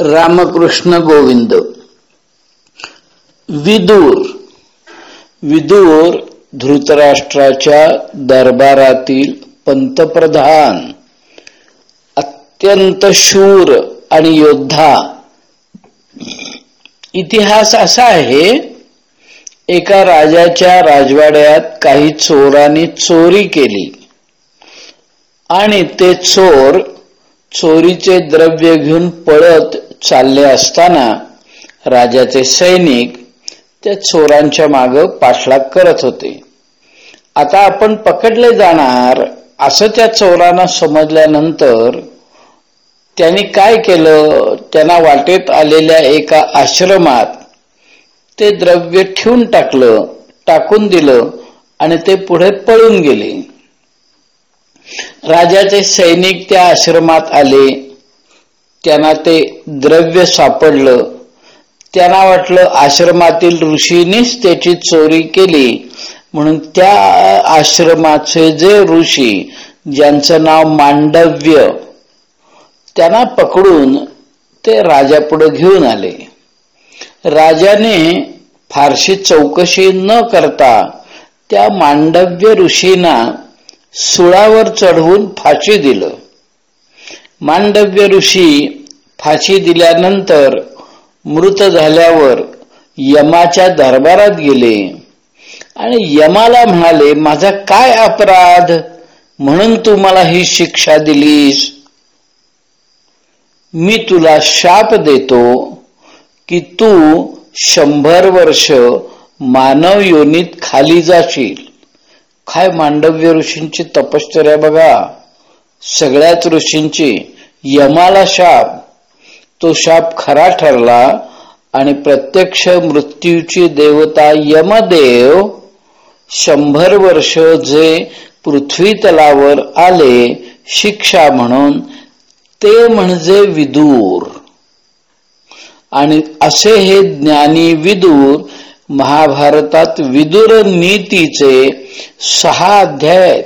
रामकृष्ण गोविंद. विदूर. विदूर धृतराष्ट्राच्या दरबारातील पंतप्रधान अत्यंत शूर आणि योद्धा. इतिहास असा आहे एका राजाच्या राजवाड्यात काही चोरांनी चोरी केली. आणि ते चोर चोरीचे द्रव्य घेऊन पळत चालले असताना राजाचे सैनिक त्या चोरांच्या माग पाठलाग करत होते. आता आपण पकडले जाणार असं त्या चोरांना समजल्यानंतर त्यांनी काय केलं? त्यांना वाटेत आलेल्या एका आश्रमात ते द्रव्य ठेवून टाकलं टाकून दिलं आणि ते पुढे पळून गेले. राजाचे सैनिक त्या आश्रमात आले. त्यांना ते द्रव्य सापडलं. त्यांना वाटलं आश्रमातील ऋषीनीच त्याची चोरी केली. म्हणून त्या आश्रमाचे जे ऋषी ज्यांचं नाव मांडव्य त्यांना पकडून ते राजापुढे घेऊन आले. राजाने फारशी चौकशी न करता त्या मांडव्य ऋषींना सुळावर चढवून फाशी दिलं. मांडव्य ऋषी फाशी दिल्यानंतर मृत झाल्यावर यमाच्या दरबारात गेले. आणि यमाला म्हणाले माझा काय अपराध? म्हणून तू मला ही शिक्षा दिलीस. मी तुला शाप देतो की तू शंभर वर्ष मानव योनीत खाली जाशील. काय मांडव्य ऋषींची तपश्चर्या बघा. सगळ्याच ऋषींची यमाला शाप. तो शाप खरा ठरला आणि प्रत्यक्ष मृत्यूची देवता यमदेव शंभर वर्ष जे पृथ्वी तलावर आले शिक्षा म्हणून ते म्हणजे विदूर. आणि असे हे ज्ञानी विदूर महाभारतात विदुर नीतीचे सहा अध्याय आहेत.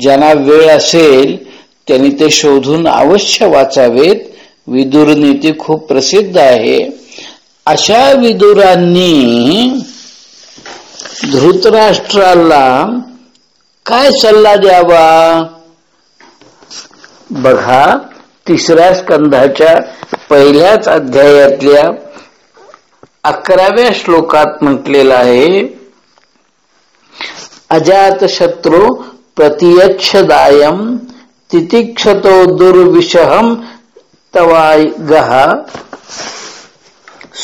ज्यांना वेळ असेल त्यांनी ते शोधून अवश्य वाचावेत. विदुर नीती खूप प्रसिद्ध आहे. अशा विदुरांनी धृतराष्ट्राला काय सल्ला द्यावा? बघा तिसऱ्या स्कंधाच्या पहिल्याच अध्यायातल्या अकराव्या श्लोकात म्हटलेलं आहे अजात शत्रू प्रतियच्छदायम तितिक्षतो दुर्विषहम तवायगः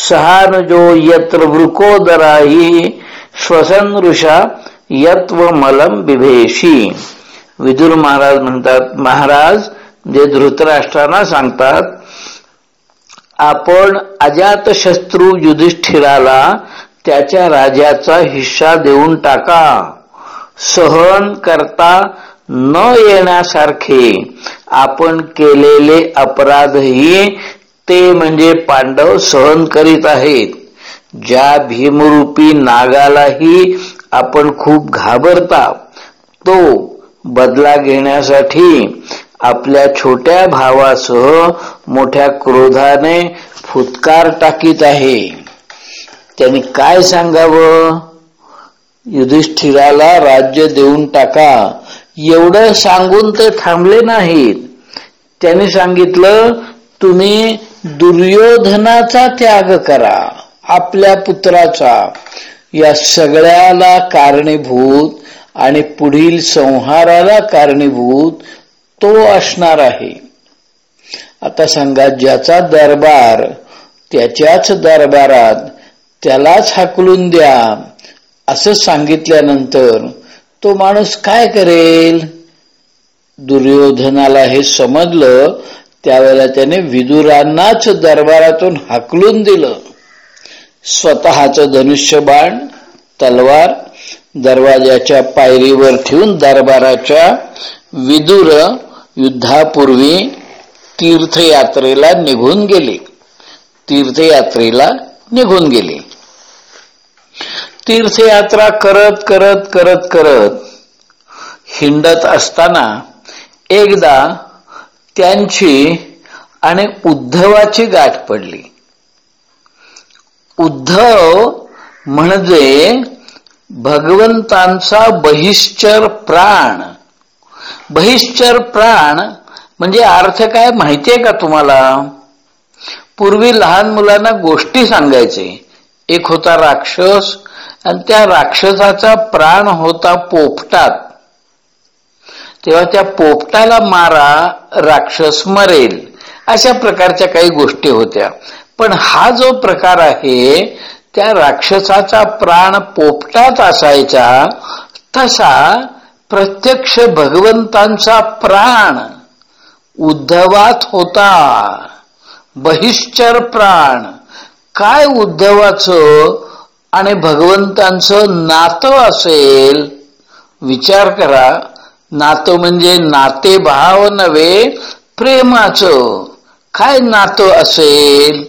सहानजो यत्र वृकोदराही श्वसन ऋषा यत्व मलम बिभेशी विदुर महाराज म्हणतात महाराज जे धृतराष्ट्रांना सांगतात आपण अजात शत्रू युधिष्ठिराला त्याच्या राजाचा हिस्सा देऊन टाका. सहन करता न येण्यासारखे आपण केलेले अपराधही ते म्हणजे पांडव सहन करीत आहेत. ज्या भीमरूपी नागालाही आपण खूप घाबरता तो बदला घेण्यासाठी आपल्या छोट्या भावासह मोठ्या क्रोधाने फुतकार टाकीत आहे. त्यांनी काय सांगावं? युधिष्ठिराला राज्य देऊन टाका. एवढं सांगून ते थांबले नाहीत. त्यांनी सांगितलं तुम्ही दुर्योधनाचा त्याग करा आपल्या पुत्राचा. या सगळ्याला कारणीभूत आणि पुढील संहाराला कारणीभूत तो असणार आहे. आता सांगा ज्याचा दरबार त्याच्याच दरबारात त्यालाच हाकलून द्या असं सांगितल्यानंतर तो माणूस काय करेल? दुर्योधनाला हे समजलं त्यावेळेला त्याने विदुरांनाच दरबारातून हाकलून दिलं. स्वतःच धनुष्यबाण तलवार दरवाजाच्या पायरीवर ठेवून दरबाराच्या विदुर युद्धापूर्वी तीर्थयात्रेला निघून गेले. तीर्थयात्रेला निघून गेले. तीर्थयात्रा करत करत करत करत हिंडत असताना एकदा त्यांची आणि उद्धवाची गाठ पडली. उद्धव म्हणजे भगवंतांचा बहिश्चर प्राण. बहिश्चर प्राण म्हणजे अर्थ काय माहितीये का तुम्हाला? पूर्वी लहान मुलांना गोष्टी सांगायचे. एक होता राक्षस आणि त्या राक्षसाचा प्राण होता पोपटात. तेव्हा त्या पोपटाला मारा राक्षस मरेल. अशा प्रकारच्या काही गोष्टी होत्या. पण हा जो प्रकार आहे त्या राक्षसाचा प्राण पोपटात असायचा तसा प्रत्यक्ष भगवंतांचा प्राण उद्धवात होता. बहिश्चर प्राण. काय उद्धवाचं आणि भगवंतांचं नातं असेल विचार करा. नातं म्हणजे नाते भाव नव्हे प्रेमाचं. काय नातं असेल?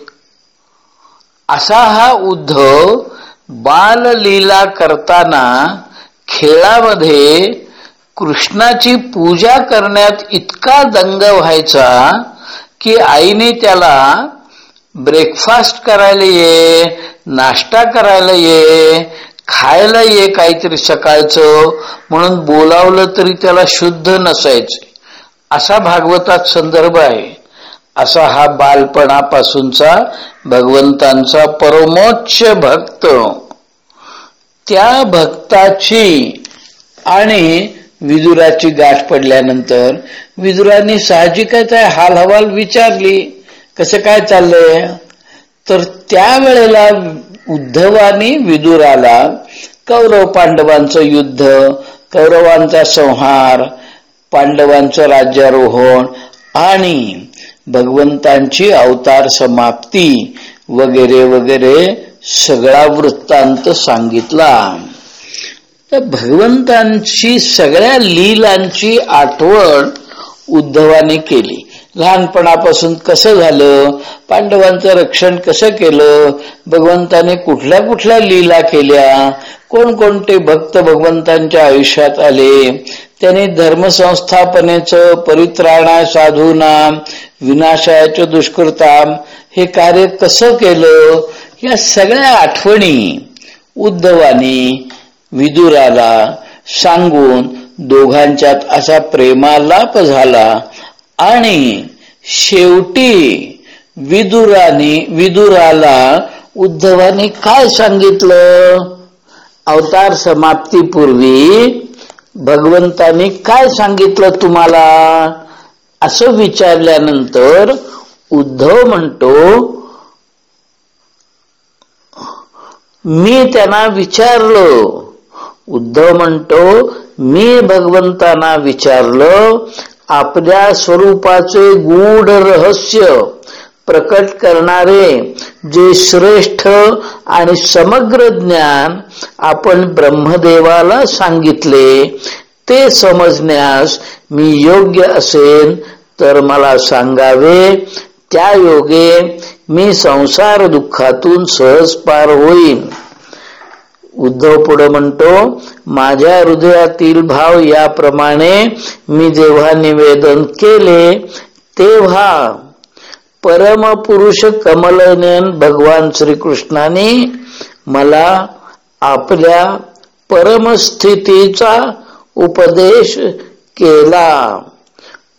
असा हा उद्धव बाललीला करताना खेळामध्ये कृष्णाची पूजा करण्यात इतका दंग व्हायचा की आईने त्याला ब्रेकफास्ट करायला ये नाश्ता करायला ये खायला ये काहीतरी सकाळचं म्हणून बोलावलं तरी त्याला शुद्ध नसायचे. असा भागवतात संदर्भ आहे. असा हा बालपणापासूनचा भगवंतांचा परमोच्च भक्त. त्या भक्ताची आणि विदुराची गाठ पडल्यानंतर विदुराने साहजिकच हालहवाल विचारली कसं काय चाललंय? तर त्यावेळेला उद्धवानी विदुराला कौरव पांडवांचं युद्ध कौरवांचा संहार पांडवांचं राज्यारोहण आणि भगवंतांची अवतार समाप्ती वगैरे वगैरे सगळा वृत्तांत सांगितला. तर भगवंतांची सगळ्या लीलांची आठवण उद्धवाने केली. लहानपणापासून कसं झालं? पांडवांचं रक्षण कसं केलं? भगवंताने कुठल्या कुठल्या लीला केल्या? कोणकोणते भक्त भगवंतांच्या आयुष्यात आले? त्याने धर्मसंस्थापनेचं परित्राणा साधूना विनाशाचं दुष्कृताम हे कार्य कसं केलं? या सगळ्या आठवणी उद्धवानी विदुराला सांगून दोघांच्यात असा प्रेमालाप झाला. आणि शेवटी विदुराने विदुराला उद्धवाने काय सांगितलं? अवतार समाप्तीपूर्वी भगवंताने काय सांगितलं तुम्हाला? असं विचारल्यानंतर उद्धव म्हणतो मी त्यांना विचारलं. उद्धव म्हणतो मी भगवंतांना विचारलं आपल्या स्वरूपाचे गूढ रहस्य प्रकट करणारे जे श्रेष्ठ आणि समग्र ज्ञान आपण ब्रह्मदेवाला सांगितले ते समजण्यास मी योग्य असेन तर मला सांगावे त्या योगे मी संसार दुःखातून सहज पार होईन. उद्धव पुढे म्हणतो माझ्या हृदयातील भाव याप्रमाणे मी जेव्हा निवेदन केले तेव्हा परमपुरुष कमलनयन भगवान श्रीकृष्णाने मला आपल्या परमस्थितीचा उपदेश केला.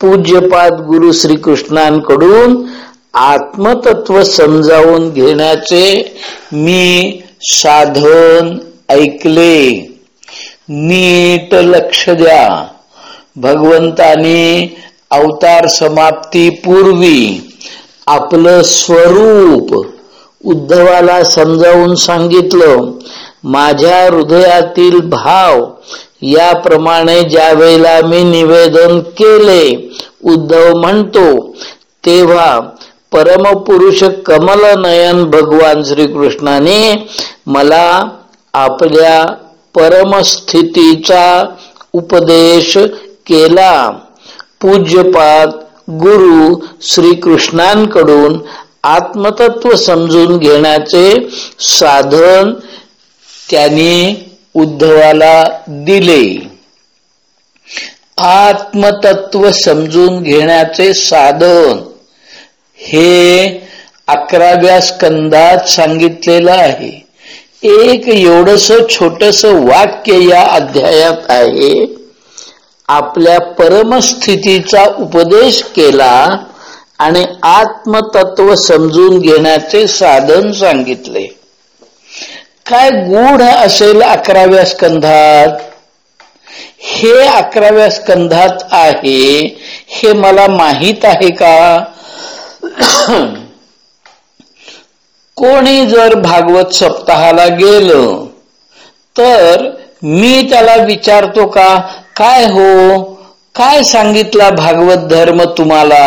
पूज्यपाद गुरु श्रीकृष्णांकडून आत्मतत्व समजावून घेण्याचे मी साधन ऐकले. नीट लक्ष द्या. भगवंताने अवतार समाप्ती पूर्वी आपलं स्वरूप उद्धवाला समजावून सांगितलं. माझ्या हृदयातील भाव याप्रमाणे ज्या वेळेला मी निवेदन केले उद्धव म्हणतो तेव्हा परमपुरुष कमलनयन भगवान श्रीकृष्णाने मला आपल्या परमस्थितीचा उपदेश केला. पूज्यपाद गुरु श्रीकृष्णांकडून आत्मतत्व समजून घेण्याचे साधन त्यांनी उद्धवाला दिले. आत्मतत्व समजून घेण्याचे साधन हे अकराव्या स्कंदात सांगितलेलं आहे. एक एवढस छोटस वाक्य या अध्यायात आहे. आपल्या परमस्थितीचा उपदेश केला आणि आत्मतत्व समजून घेण्याचे साधन सांगितले. काय गूढ असेल अकराव्या स्कंधात? हे अकराव्या स्कंधात आहे हे मला माहीत आहे का? कोणी जर भागवत सप्ताहाला गेलं तर मी त्याला विचारतो का काय हो? काय सांगितला भागवत धर्म तुम्हाला?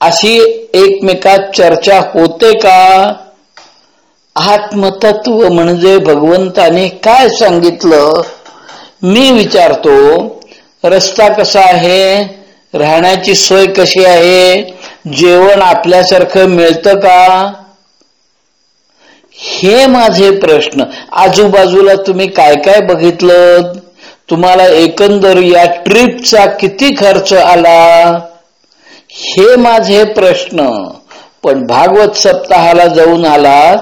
अशी एकमेकात चर्चा होते का? आत्मतत्व म्हणजे भगवंताने काय सांगितलं? मी विचारतो रस्ता कसा आहे? राहण्याची सोय कशी आहे? जेवण आपल्यासारखं मिळतं का? हे माझे प्रश्न. आजूबाजूला तुम्ही काय काय बघितलं? तुम्हाला एकंदर या ट्रिपचा किती खर्च आला? हे माझे प्रश्न. पण भागवत सप्ताहाला जाऊन आला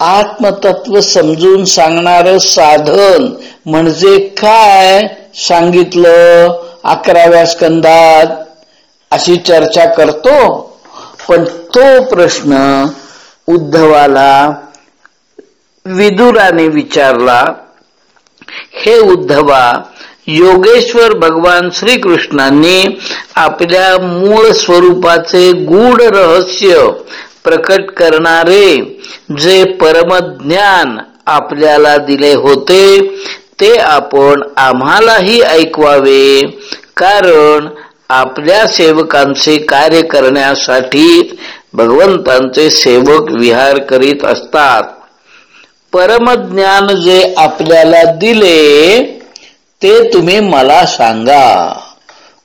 आत्मतत्व समजून सांगणार साधन म्हणजे काय सांगितलं? अकराव्या स्कंदात अशी चर्चा करतो पण तो प्रश्न उद्धवाला विदुराने विचारला हे उद्धवा योगेश्वर भगवान श्रीकृष्णांनी आपल्या मूळ स्वरूपाचे गूढ रहस्य प्रकट करणारे जे परमज्ञान आपल्याला दिले होते ते आपण आम्हालाही ऐकवावे. कारण आपल्या सेवकांचे कार्य करण्यासाठी भगवंतांचे सेवक विहार करीत असतात. परमज्ञान जे आपल्याला दिले ते तुम्ही मला सांगा.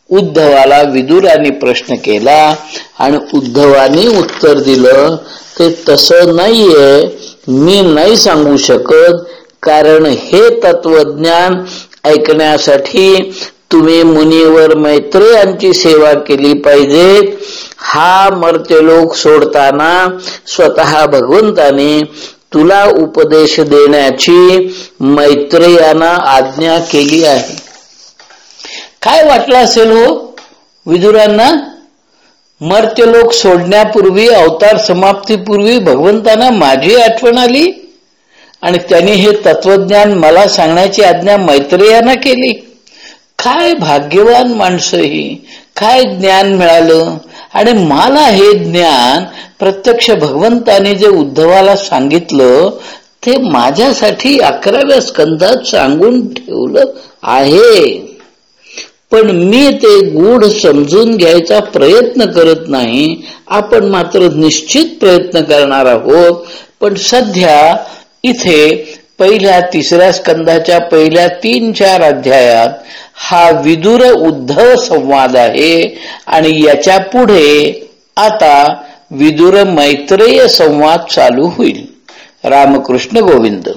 उद्धवाला विदुराने प्रश्न केला आणि उद्धवानी उत्तर दिलं ते तसं नाहीये. मी नाही सांगू शकत. कारण हे तत्वज्ञान ऐकण्यासाठी तुम्ही मुनीवर मैत्रेयांची सेवा केली पाहिजे. हा मर्त्यलोक लोक सोडताना स्वतः भगवंताने तुला उपदेश देण्याची मैत्रेयाना आज्ञा केली आहे. काय वाटलं असेल हो विदुरांना? मर्त्य लोक सोडण्यापूर्वी अवतार समाप्तीपूर्वी भगवंतांना माझी आठवण आली? आणि त्यांनी हे तत्वज्ञान मला सांगण्याची आज्ञा मैत्रेयाना केली. काय भाग्यवान माणसं ही काय ज्ञान मिळालं आणि मला हे ज्ञान प्रत्यक्ष भगवंताने जे उद्धवाला सांगितलं ते माझ्यासाठी अकराव्या स्कंदात सांगून ठेवलं आहे. पण मी ते गूढ समजून घ्यायचा प्रयत्न करत नाही. आपण मात्र निश्चित प्रयत्न करणार आहोत. पण सध्या इथे पहिल्या तिसऱ्या स्कंदाच्या पहिल्या तीन चार अध्यायात हा विदुर उद्धव संवाद आहे आणि याच्यापुढे आता विदुर मैत्रेय संवाद चालू होईल. रामकृष्ण गोविंद.